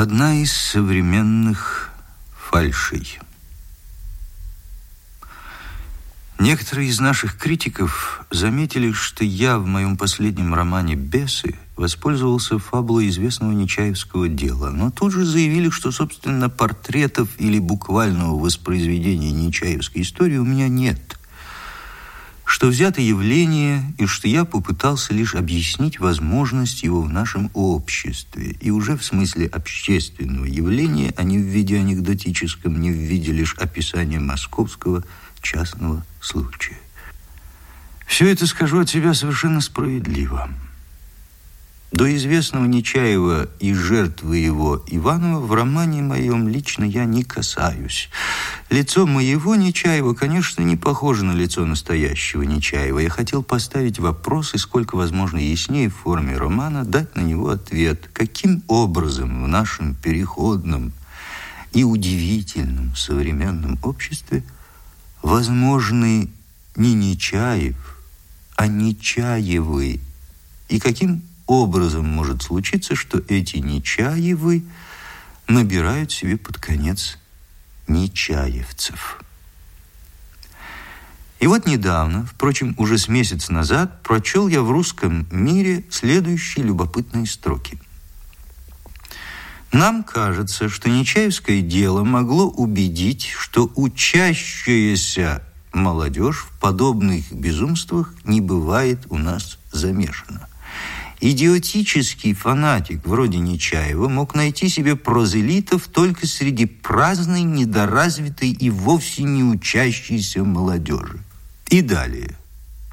Одна из современных фальшей. Некоторые из наших критиков заметили, что я в моем последнем романе «Бесы» воспользовался фабулой известного Нечаевского дела, но тут же заявили, что, собственно, портретов или буквального воспроизведения Нечаевской истории у меня нет что взято явление и что я попытался лишь объяснить возможность его в нашем обществе. И уже в смысле общественного явления, а не в виде анекдотическом, не в виде лишь описания московского частного случая. Все это, скажу от себя, совершенно справедливо. До известного Нечаева и жертвы его Иванова в романе моем лично я не касаюсь. Лицо моего Нечаева, конечно, не похоже на лицо настоящего Нечаева. Я хотел поставить вопрос и сколько возможно яснее в форме романа дать на него ответ. Каким образом в нашем переходном и удивительном современном обществе возможны не Нечаев, а Нечаевы? И каким образом может случиться, что эти Нечаевы набирают себе под конец Нечаевцев. И вот недавно, впрочем, уже с месяц назад, прочел я в русском мире следующие любопытные строки. Нам кажется, что Нечаевское дело могло убедить, что учащаяся молодежь в подобных безумствах не бывает у нас замешана. Идиотический фанатик вроде Нечаева мог найти себе прозелитов только среди праздной, недоразвитой и вовсе не учащейся молодежи. И далее.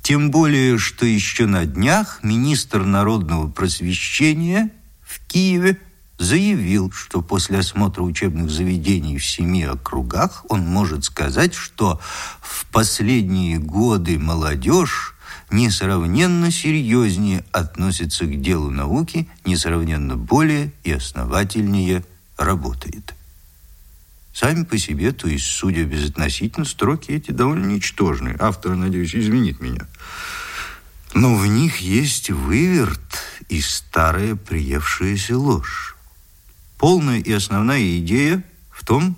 Тем более, что еще на днях министр народного просвещения в Киеве заявил, что после осмотра учебных заведений в семи округах он может сказать, что в последние годы молодежь несравненно серьезнее относится к делу науки, несравненно более и основательнее работает. Сами по себе, то есть, судя безотносительно, строки эти довольно ничтожные. Автор, надеюсь, извинит меня. Но в них есть выверт и старая приевшаяся ложь. Полная и основная идея в том,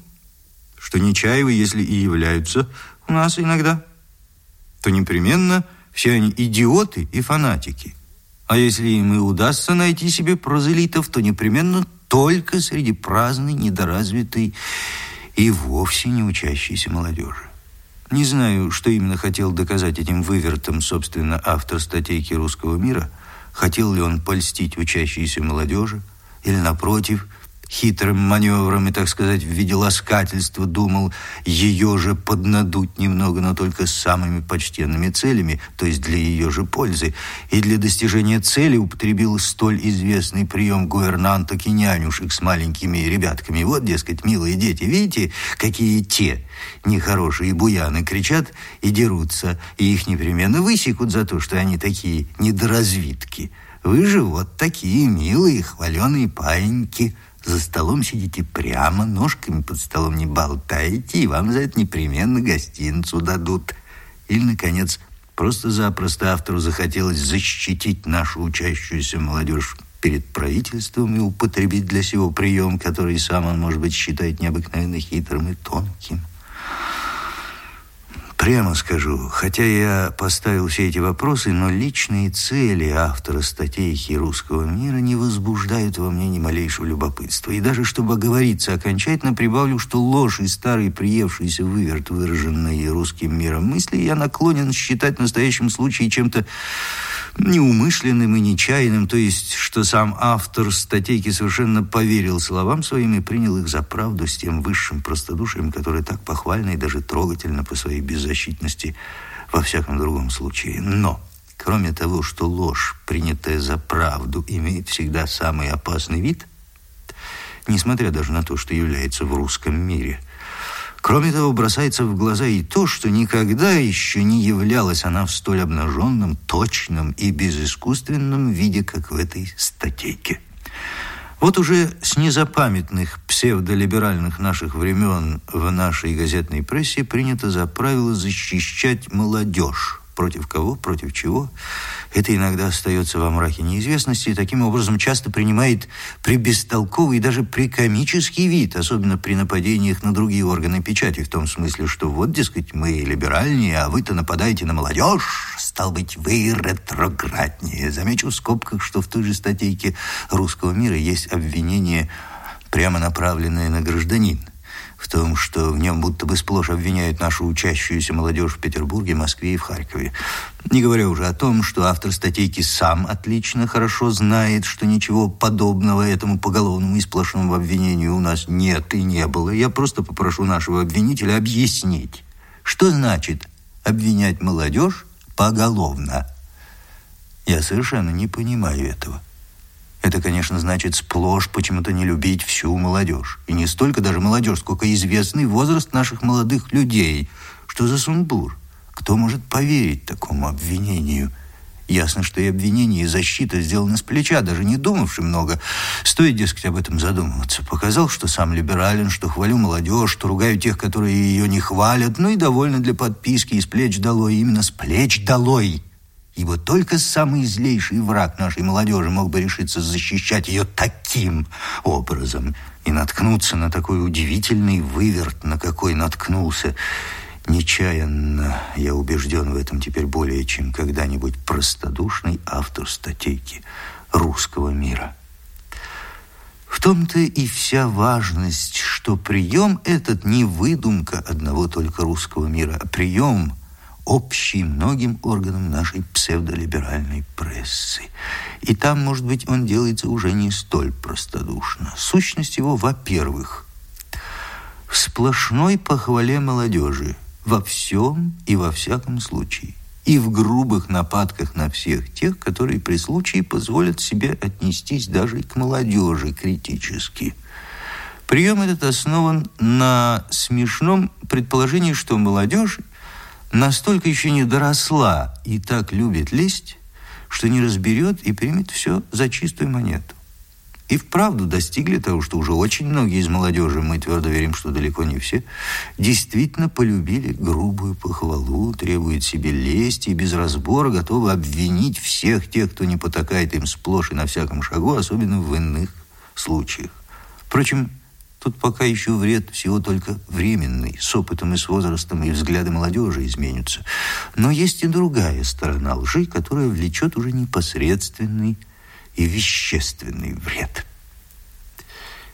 что Нечаевы, если и являются у нас иногда, то непременно – все они идиоты и фанатики. А если им и удастся найти себе прозелитов, то непременно только среди праздной, недоразвитой и вовсе не учащейся молодежи. Не знаю, что именно хотел доказать этим вывертом, собственно, автор статейки «Русского мира». Хотел ли он польстить учащейся молодежи? Или, напротив, хитрым маневром и, так сказать, в виде ласкательства думал ее же поднадуть немного, но только с самыми почтенными целями, то есть для ее же пользы, и для достижения цели употребил столь известный прием гувернанток и нянюшек с маленькими ребятками. Вот, дескать, милые дети, видите, какие те нехорошие буяны кричат и дерутся, и их непременно высекут за то, что они такие недоразвитки. Вы же вот такие милые, хваленые паиньки». За столом сидите прямо, ножками под столом не болтаете, и вам за это непременно гостиницу дадут. Или, наконец, просто-запросто автору захотелось защитить нашу учащуюся молодежь перед правительством и употребить для сего прием, который сам он, может быть, считает необыкновенно хитрым и тонким. Прямо скажу, хотя я поставил все эти вопросы, но личные цели автора статейки «Русского мира» не возбуждают во мне ни малейшего любопытства. И даже чтобы оговориться окончательно, прибавлю, что ложь и старый приевшийся выверт, выраженный русским миром мысли, я наклонен считать в настоящем случае чем-то неумышленным и нечаянным, то есть, что сам автор статейки совершенно поверил словам своим и принял их за правду с тем высшим простодушием, которое так похвально и даже трогательно по своей беззащитности во всяком другом случае. Но, кроме того, что ложь, принятая за правду, имеет всегда самый опасный вид, несмотря даже на то, что является в русском мире – Кроме того, бросается в глаза и то, что никогда еще не являлась она в столь обнаженном, точном и безыскусственном виде, как в этой статейке. Вот уже с незапамятных псевдолиберальных наших времен в нашей газетной прессе принято за правило защищать молодежь Против кого, против чего? Это иногда остается во мраке неизвестности и таким образом часто принимает при бестолковый и даже при комический вид, особенно при нападениях на другие органы печати, в том смысле, что вот, дескать, мы либеральнее, а вы-то нападаете на молодежь, стал быть, вы ретрограднее. Замечу в скобках, что в той же статейке «Русского мира» есть обвинение, прямо направленное на гражданина в том, что в нем будто бы сплошь обвиняют нашу учащуюся молодежь в Петербурге, Москве и в Харькове. Не говоря уже о том, что автор статейки сам отлично хорошо знает, что ничего подобного этому поголовному и сплошному обвинению у нас нет и не было. Я просто попрошу нашего обвинителя объяснить, что значит обвинять молодежь поголовно. Я совершенно не понимаю этого. Это, конечно, значит сплошь почему-то не любить всю молодежь. И не столько даже молодежь, сколько известный возраст наших молодых людей. Что за сумбур? Кто может поверить такому обвинению? Ясно, что и обвинение, и защита сделаны с плеча, даже не думавши много. Стоит, дескать, об этом задумываться. Показал, что сам либерален, что хвалю молодежь, что ругаю тех, которые ее не хвалят, ну и довольно для подписки, и с плеч долой, именно с плеч долой ибо только самый злейший враг нашей молодежи мог бы решиться защищать ее таким образом и наткнуться на такой удивительный выверт, на какой наткнулся. Нечаянно, я убежден в этом теперь более чем когда-нибудь, простодушный автор статейки русского мира. В том-то и вся важность, что прием этот не выдумка одного только русского мира, а прием – общий многим органам нашей псевдолиберальной прессы. И там, может быть, он делается уже не столь простодушно. Сущность его, во-первых, в сплошной похвале молодежи во всем и во всяком случае, и в грубых нападках на всех тех, которые при случае позволят себе отнестись даже к молодежи критически. Прием этот основан на смешном предположении, что молодежь настолько еще не доросла и так любит лесть, что не разберет и примет все за чистую монету. И вправду достигли того, что уже очень многие из молодежи, мы твердо верим, что далеко не все, действительно полюбили грубую похвалу, требуют себе лести и без разбора готовы обвинить всех тех, кто не потакает им сплошь и на всяком шагу, особенно в иных случаях. Впрочем, Тут пока еще вред всего только временный. С опытом и с возрастом и взгляды молодежи изменятся. Но есть и другая сторона лжи, которая влечет уже непосредственный и вещественный вред.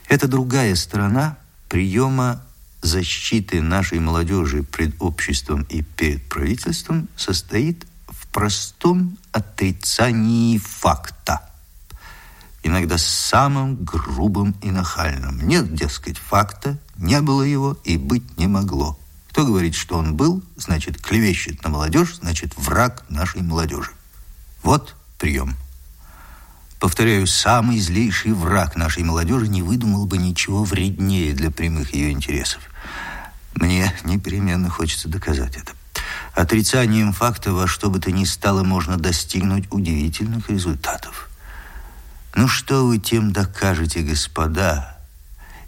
Эта другая сторона приема защиты нашей молодежи пред обществом и перед правительством состоит в простом отрицании факта – иногда самым грубым и нахальным. Нет, дескать, факта, не было его и быть не могло. Кто говорит, что он был, значит, клевещет на молодежь, значит, враг нашей молодежи. Вот прием. Повторяю, самый злейший враг нашей молодежи не выдумал бы ничего вреднее для прямых ее интересов. Мне непременно хочется доказать это. Отрицанием факта во что бы то ни стало можно достигнуть удивительных результатов. Ну что вы тем докажете, господа?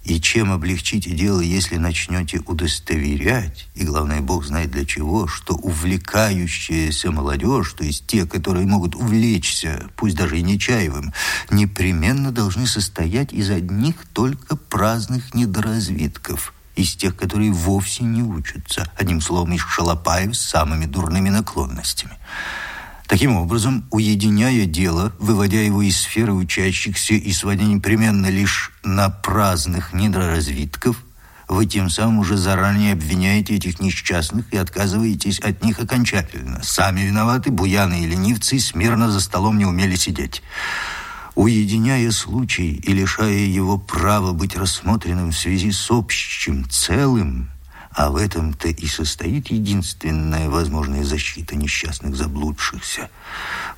И чем облегчите дело, если начнете удостоверять, и, главное, Бог знает для чего, что увлекающаяся молодежь, то есть те, которые могут увлечься, пусть даже и нечаевым, непременно должны состоять из одних только праздных недоразвитков, из тех, которые вовсе не учатся, одним словом, из шалопаев с самыми дурными наклонностями. Таким образом, уединяя дело, выводя его из сферы учащихся и сводя непременно лишь на праздных недоразвитков, вы тем самым уже заранее обвиняете этих несчастных и отказываетесь от них окончательно. Сами виноваты, буяны и ленивцы смирно за столом не умели сидеть. Уединяя случай и лишая его права быть рассмотренным в связи с общим целым, а в этом-то и состоит единственная возможная защита несчастных заблудшихся.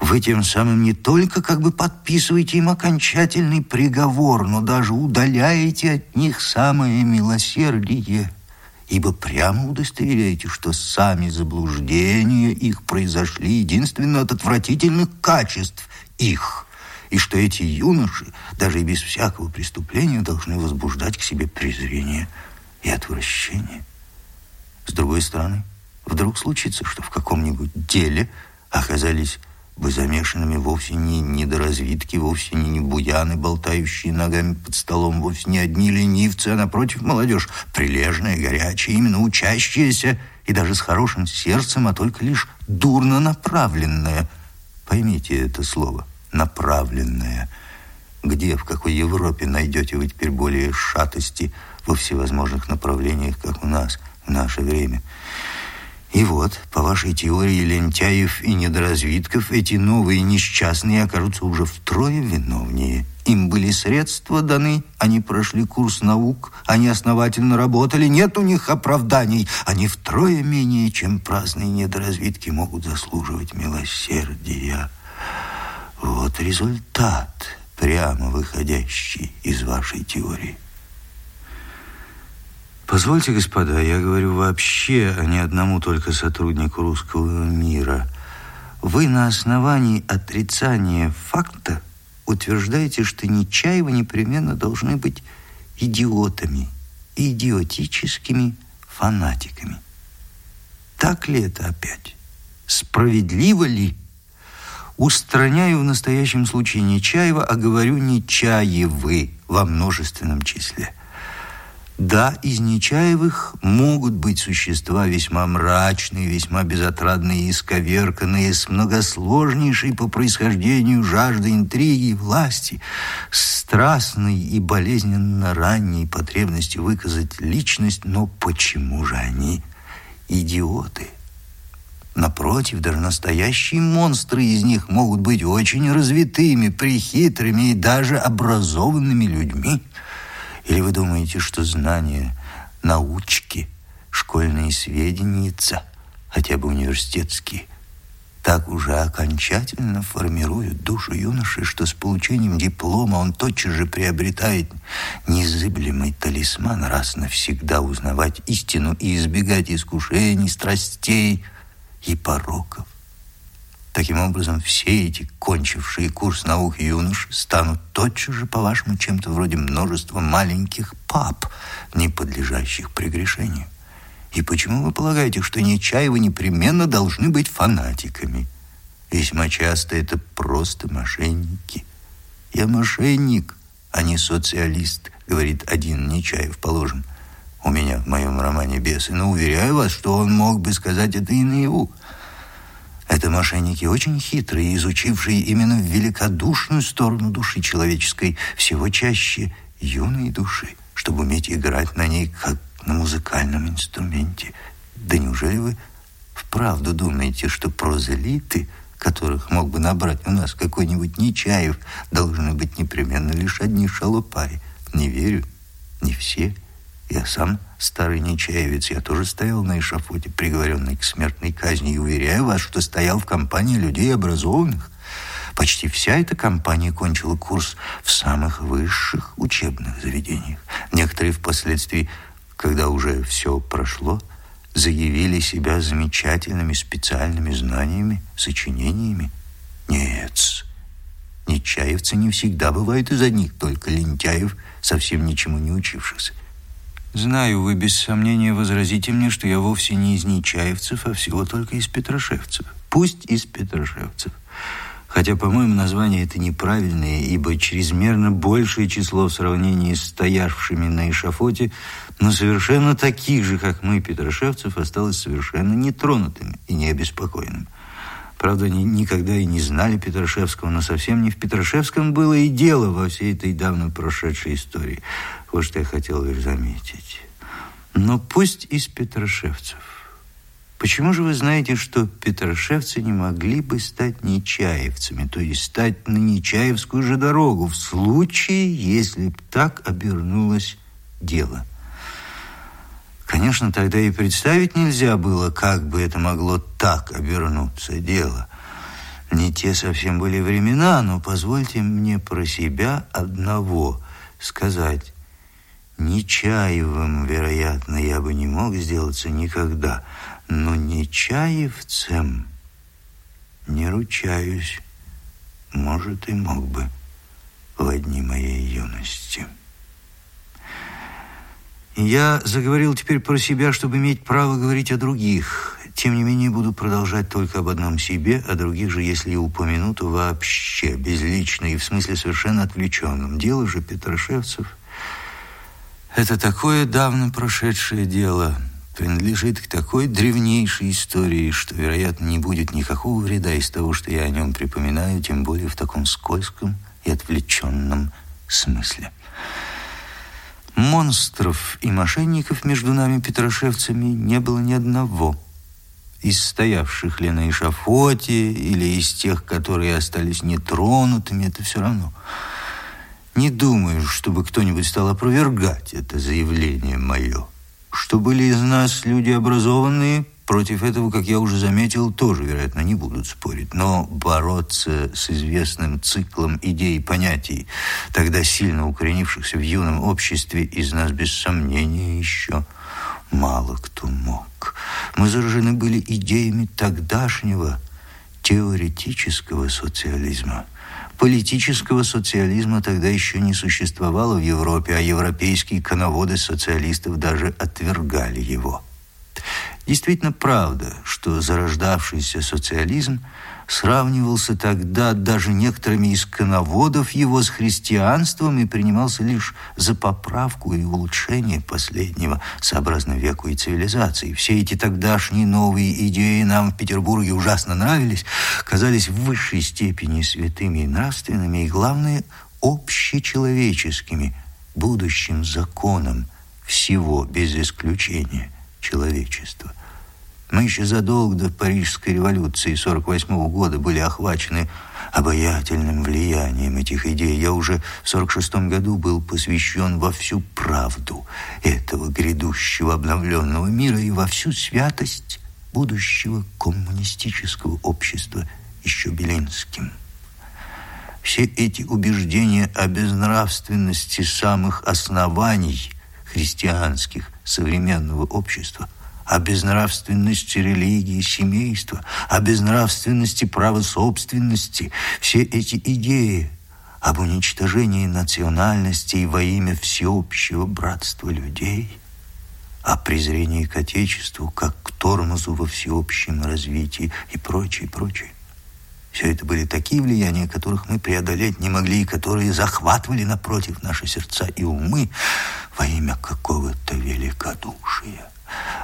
Вы тем самым не только как бы подписываете им окончательный приговор, но даже удаляете от них самое милосердие, ибо прямо удостоверяете, что сами заблуждения их произошли единственно от отвратительных качеств их, и что эти юноши, даже и без всякого преступления, должны возбуждать к себе презрение и отвращение. С другой стороны, Вдруг случится, что в каком-нибудь деле оказались бы замешанными вовсе не недоразвитки, вовсе не, не буяны, болтающие ногами под столом, вовсе не одни ленивцы, а напротив молодежь, прилежная, горячая, именно учащаяся и даже с хорошим сердцем, а только лишь дурно направленная. Поймите это слово «направленная». Где, в какой Европе найдете вы теперь более шатости во всевозможных направлениях, как у нас в наше время? И вот, по вашей теории лентяев и недоразвитков, эти новые несчастные окажутся уже втрое виновнее. Им были средства даны, они прошли курс наук, они основательно работали, нет у них оправданий. Они втрое менее, чем праздные недоразвитки, могут заслуживать милосердия. Вот результат, прямо выходящий из вашей теории. Позвольте, господа, я говорю вообще, а не одному только сотруднику русского мира. Вы на основании отрицания факта утверждаете, что Нечаева непременно должны быть идиотами, идиотическими фанатиками. Так ли это опять? Справедливо ли? Устраняю в настоящем случае Нечаева, а говорю Нечаевы во множественном числе. Да, из Нечаевых могут быть существа весьма мрачные, весьма безотрадные и исковерканные, с многосложнейшей по происхождению жаждой интриги и власти, страстной и болезненно ранней потребностью выказать личность, но почему же они идиоты? Напротив, даже настоящие монстры из них могут быть очень развитыми, прихитрыми и даже образованными людьми – или вы думаете, что знания, научки, школьные сведения, хотя бы университетские, так уже окончательно формируют душу юноши, что с получением диплома он тотчас же приобретает незыблемый талисман раз навсегда узнавать истину и избегать искушений, страстей и пороков. Таким образом, все эти кончившие курс наук юноши станут тотчас же, по-вашему, чем-то вроде множества маленьких пап, не подлежащих прегрешению. И почему вы полагаете, что Нечаевы непременно должны быть фанатиками? Весьма часто это просто мошенники. Я мошенник, а не социалист, говорит один Нечаев, положим. У меня в моем романе «Бесы», но уверяю вас, что он мог бы сказать это и наяву. Это мошенники очень хитрые, изучившие именно великодушную сторону души человеческой, всего чаще юной души, чтобы уметь играть на ней, как на музыкальном инструменте. Да неужели вы вправду думаете, что прозелиты, которых мог бы набрать у нас какой-нибудь Нечаев, должны быть непременно лишь одни шалопаи? Не верю, не все. Я сам старый нечаевец, я тоже стоял на эшафоте, приговоренный к смертной казни, и уверяю вас, что стоял в компании людей образованных. Почти вся эта компания кончила курс в самых высших учебных заведениях. Некоторые впоследствии, когда уже все прошло, заявили себя замечательными специальными знаниями, сочинениями. Нет, нечаевцы не всегда бывают из одних только лентяев, совсем ничему не учившихся. Знаю, вы без сомнения возразите мне, что я вовсе не из Нечаевцев, а всего только из Петрошевцев. Пусть из Петрошевцев. Хотя, по-моему, название это неправильное, ибо чрезмерно большее число в сравнении с стоявшими на эшафоте, но совершенно таких же, как мы, Петрошевцев, осталось совершенно нетронутым и необеспокоенным. Правда, они никогда и не знали Петрошевского, но совсем не в Петрошевском было и дело во всей этой давно прошедшей истории. Вот что я хотел лишь заметить. Но пусть из Петрошевцев. Почему же вы знаете, что петрошевцы не могли бы стать нечаевцами, то есть стать на нечаевскую же дорогу, в случае, если б так обернулось дело? Конечно, тогда и представить нельзя было, как бы это могло так обернуться дело. Не те совсем были времена, но позвольте мне про себя одного сказать. Нечаевым, вероятно, я бы не мог сделаться никогда, но Нечаевцем не ручаюсь. Может, и мог бы в одни моей юности. Я заговорил теперь про себя, чтобы иметь право говорить о других. Тем не менее, буду продолжать только об одном себе, о других же, если и упомяну, то вообще безлично и в смысле совершенно отвлеченном. Дело же Петрошевцев – это такое давно прошедшее дело, принадлежит к такой древнейшей истории, что, вероятно, не будет никакого вреда из того, что я о нем припоминаю, тем более в таком скользком и отвлеченном смысле. Монстров и мошенников между нами, петрошевцами, не было ни одного. Из стоявших ли на эшафоте или из тех, которые остались нетронутыми, это все равно. Не думаю, чтобы кто-нибудь стал опровергать это заявление мое. Что были из нас люди образованные – Против этого, как я уже заметил, тоже, вероятно, не будут спорить. Но бороться с известным циклом идей и понятий, тогда сильно укоренившихся в юном обществе, из нас без сомнения еще мало кто мог. Мы заражены были идеями тогдашнего теоретического социализма. Политического социализма тогда еще не существовало в Европе, а европейские коноводы социалистов даже отвергали его. Действительно правда, что зарождавшийся социализм сравнивался тогда даже некоторыми из коноводов его с христианством и принимался лишь за поправку и улучшение последнего, сообразно веку и цивилизации. Все эти тогдашние новые идеи нам в Петербурге ужасно нравились, казались в высшей степени святыми и нравственными, и, главное, общечеловеческими, будущим законом всего без исключения человечества. Мы еще задолго до Парижской революции 48 -го года были охвачены обаятельным влиянием этих идей. Я уже в 46 году был посвящен во всю правду этого грядущего обновленного мира и во всю святость будущего коммунистического общества еще Белинским. Все эти убеждения о безнравственности самых оснований христианских современного общества – о безнравственности религии, семейства, о безнравственности права собственности. Все эти идеи об уничтожении национальностей во имя всеобщего братства людей, о презрении к Отечеству, как к тормозу во всеобщем развитии и прочее, прочее. Все это были такие влияния, которых мы преодолеть не могли, и которые захватывали напротив наши сердца и умы во имя какого-то великодушия.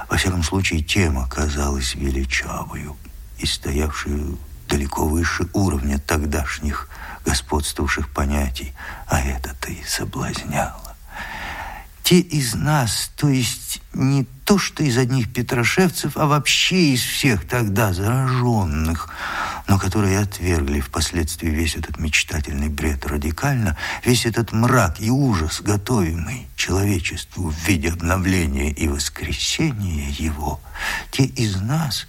Во всяком случае, тема казалась величавою и стоявшую далеко выше уровня тогдашних господствовавших понятий, а это-то и соблазняло. Те из нас, то есть не то, что из одних петрошевцев, а вообще из всех тогда зараженных, но которые отвергли впоследствии весь этот мечтательный бред радикально, весь этот мрак и ужас, готовимый человечеству в виде обновления и воскресения его, те из нас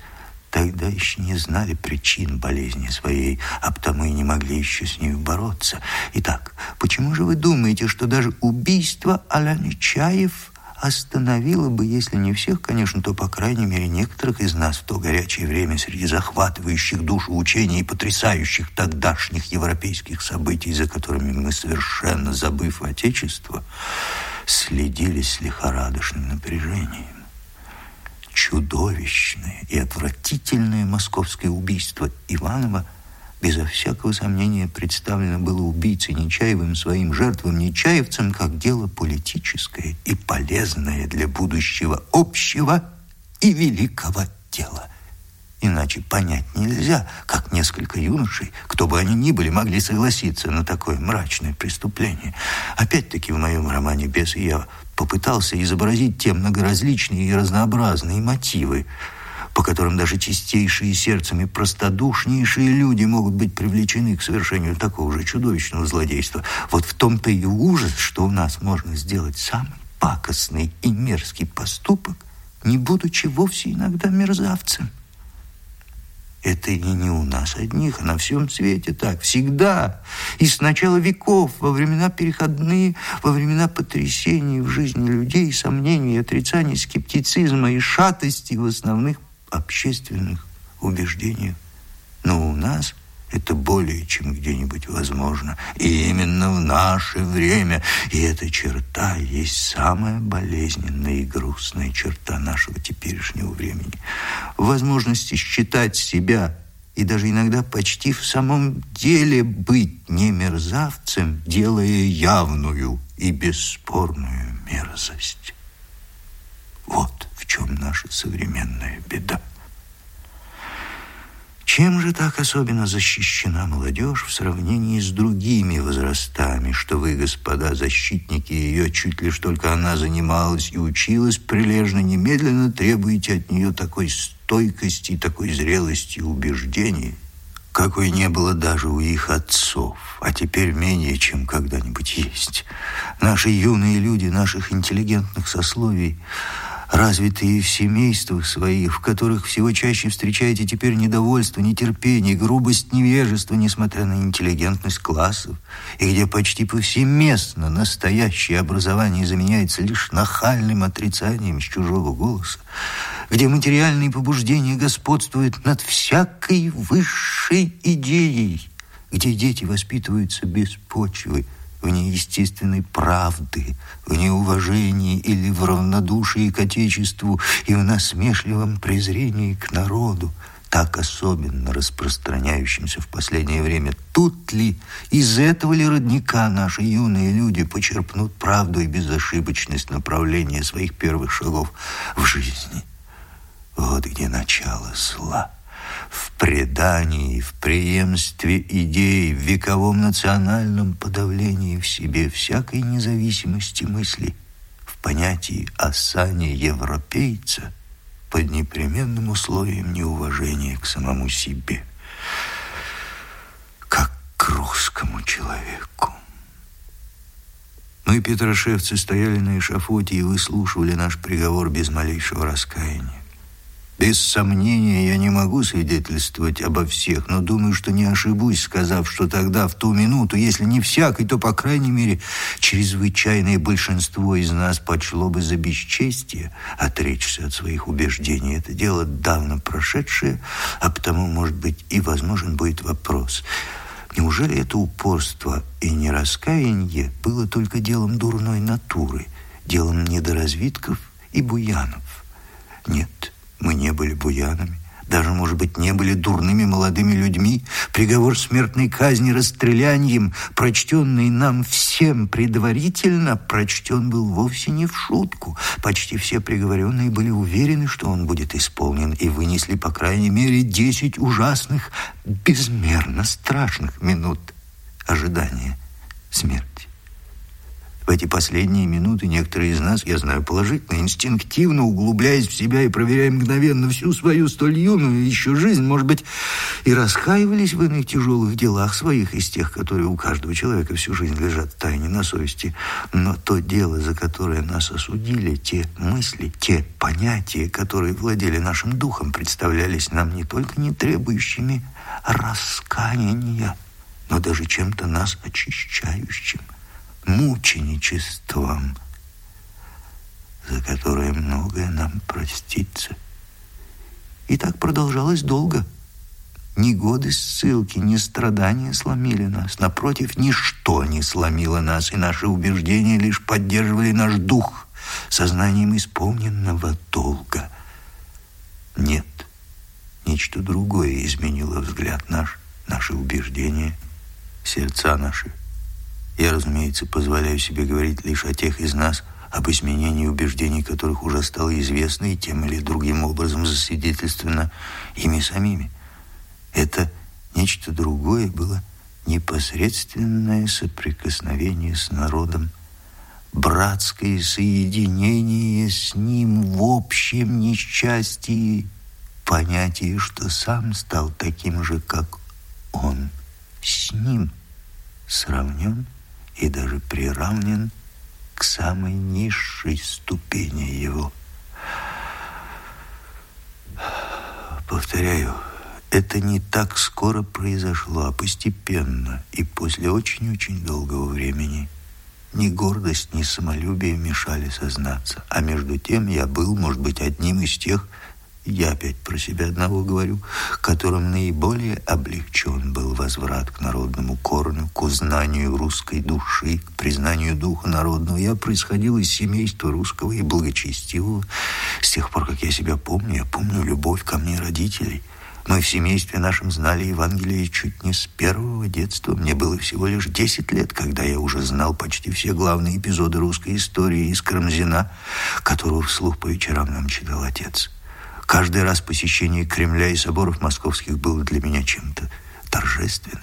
тогда еще не знали причин болезни своей, а потому и не могли еще с ней бороться. Итак, почему же вы думаете, что даже убийство а-ля Нечаев – остановила бы, если не всех, конечно, то, по крайней мере, некоторых из нас в то горячее время среди захватывающих душу учений и потрясающих тогдашних европейских событий, за которыми мы, совершенно забыв Отечество, следили с лихорадочным напряжением. Чудовищное и отвратительное московское убийство Иванова – безо всякого сомнения представлено было убийцей Нечаевым своим жертвам Нечаевцам как дело политическое и полезное для будущего общего и великого дела. Иначе понять нельзя, как несколько юношей, кто бы они ни были, могли согласиться на такое мрачное преступление. Опять-таки в моем романе «Бесы» я попытался изобразить те многоразличные и разнообразные мотивы, по которым даже чистейшие сердцем и простодушнейшие люди могут быть привлечены к совершению такого же чудовищного злодейства. Вот в том-то и ужас, что у нас можно сделать самый пакостный и мерзкий поступок, не будучи вовсе иногда мерзавцем. Это и не у нас одних, а на всем свете так. Всегда. И с начала веков, во времена переходные, во времена потрясений в жизни людей, сомнений, отрицаний, скептицизма и шатости в основных общественных убеждениях. Но у нас Это более чем где-нибудь возможно. И именно в наше время. И эта черта есть самая болезненная и грустная черта нашего теперешнего времени. Возможности считать себя и даже иногда почти в самом деле быть не мерзавцем, делая явную и бесспорную мерзость. Вот в чем наша современная беда. Чем же так особенно защищена молодежь в сравнении с другими возрастами, что вы, господа защитники ее, чуть лишь только она занималась и училась прилежно, немедленно требуете от нее такой стойкости такой зрелости убеждений, какой не было даже у их отцов, а теперь менее, чем когда-нибудь есть. Наши юные люди, наших интеллигентных сословий – развитые в семействах своих, в которых всего чаще встречаете теперь недовольство, нетерпение, грубость, невежество, несмотря на интеллигентность классов, и где почти повсеместно настоящее образование заменяется лишь нахальным отрицанием с чужого голоса, где материальные побуждения господствуют над всякой высшей идеей, где дети воспитываются без почвы, вне естественной правды, в неуважении или в равнодушии к Отечеству и в насмешливом презрении к народу, так особенно распространяющимся в последнее время. Тут ли, из этого ли родника наши юные люди почерпнут правду и безошибочность направления своих первых шагов в жизни? Вот где начало зла в предании, в преемстве идей, в вековом национальном подавлении в себе всякой независимости мысли, в понятии о сане европейца под непременным условием неуважения к самому себе, как к русскому человеку. Мы, петрошевцы, стояли на эшафоте и выслушивали наш приговор без малейшего раскаяния. Без сомнения, я не могу свидетельствовать обо всех, но думаю, что не ошибусь, сказав, что тогда, в ту минуту, если не всякой, то, по крайней мере, чрезвычайное большинство из нас почло бы за бесчестие отречься от своих убеждений. Это дело давно прошедшее, а потому, может быть, и возможен будет вопрос. Неужели это упорство и нераскаяние было только делом дурной натуры, делом недоразвитков и буянов? Нет, мы не были буянами, даже, может быть, не были дурными молодыми людьми. Приговор смертной казни расстрелянием, прочтенный нам всем предварительно, прочтен был вовсе не в шутку. Почти все приговоренные были уверены, что он будет исполнен, и вынесли, по крайней мере, десять ужасных, безмерно страшных минут ожидания смерти. В эти последние минуты некоторые из нас, я знаю положительно, инстинктивно углубляясь в себя и проверяя мгновенно всю свою столь юную еще жизнь, может быть, и раскаивались в иных тяжелых делах своих из тех, которые у каждого человека всю жизнь лежат в тайне на совести. Но то дело, за которое нас осудили, те мысли, те понятия, которые владели нашим духом, представлялись нам не только не требующими раскаяния, но даже чем-то нас очищающим – мученичеством, за которое многое нам простится. И так продолжалось долго. Ни годы ссылки, ни страдания сломили нас. Напротив, ничто не сломило нас, и наши убеждения лишь поддерживали наш дух сознанием исполненного долга. Нет, нечто другое изменило взгляд наш, наши убеждения, сердца наши. Я, разумеется, позволяю себе говорить лишь о тех из нас, об изменении убеждений которых уже стало известно и тем или другим образом засвидетельствовано ими самими. Это нечто другое было непосредственное соприкосновение с народом, братское соединение с ним в общем несчастье, понятие, что сам стал таким же, как он, с ним сравнен и даже приравнен к самой низшей ступени его. Повторяю, это не так скоро произошло, а постепенно и после очень-очень долгого времени. Ни гордость, ни самолюбие мешали сознаться. А между тем я был, может быть, одним из тех, я опять про себя одного говорю, которым наиболее облегчен был возврат к народному корню, к узнанию русской души, к признанию духа народного. Я происходил из семейства русского и благочестивого. С тех пор, как я себя помню, я помню любовь ко мне родителей. Мы в семействе нашем знали Евангелие чуть не с первого детства. Мне было всего лишь 10 лет, когда я уже знал почти все главные эпизоды русской истории из Карамзина, которого вслух по вечерам нам читал отец. Каждый раз посещение Кремля и соборов московских было для меня чем-то торжественным.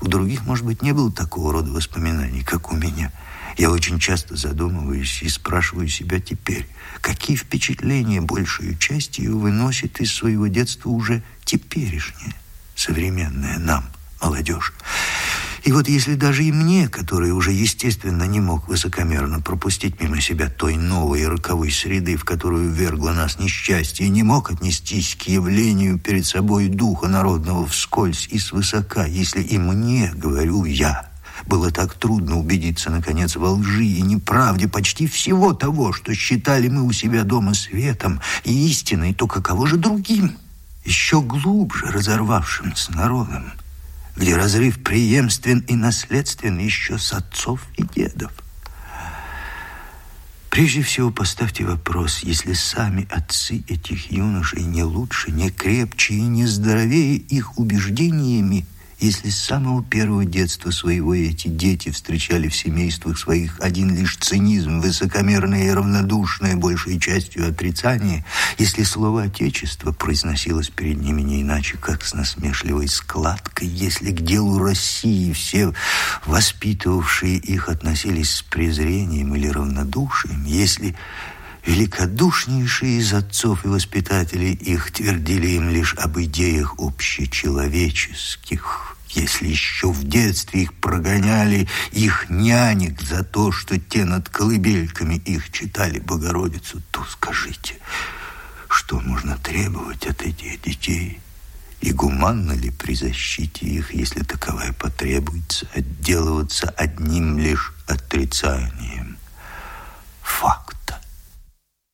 У других, может быть, не было такого рода воспоминаний, как у меня. Я очень часто задумываюсь и спрашиваю себя теперь, какие впечатления большую частью выносит из своего детства уже теперешняя, современная нам молодежь. И вот если даже и мне, который уже, естественно, не мог высокомерно пропустить мимо себя той новой роковой среды, в которую вергло нас несчастье, не мог отнестись к явлению перед собой духа народного вскользь и свысока, если и мне, говорю я, было так трудно убедиться, наконец, во лжи и неправде почти всего того, что считали мы у себя дома светом и истиной, то каково же другим, еще глубже разорвавшим с народом, где разрыв преемствен и наследствен еще с отцов и дедов. Прежде всего поставьте вопрос, если сами отцы этих юношей не лучше, не крепче и не здоровее их убеждениями, если с самого первого детства своего эти дети встречали в семействах своих один лишь цинизм, высокомерное и равнодушное, большей частью отрицание, если слово «отечество» произносилось перед ними не иначе, как с насмешливой складкой, если к делу России все воспитывавшие их относились с презрением или равнодушием, если Великодушнейшие из отцов и воспитателей их твердили им лишь об идеях общечеловеческих. Если еще в детстве их прогоняли их нянек за то, что те над колыбельками их читали Богородицу, то скажите, что можно требовать от этих детей? И гуманно ли при защите их, если таковая потребуется, отделываться одним лишь отрицанием?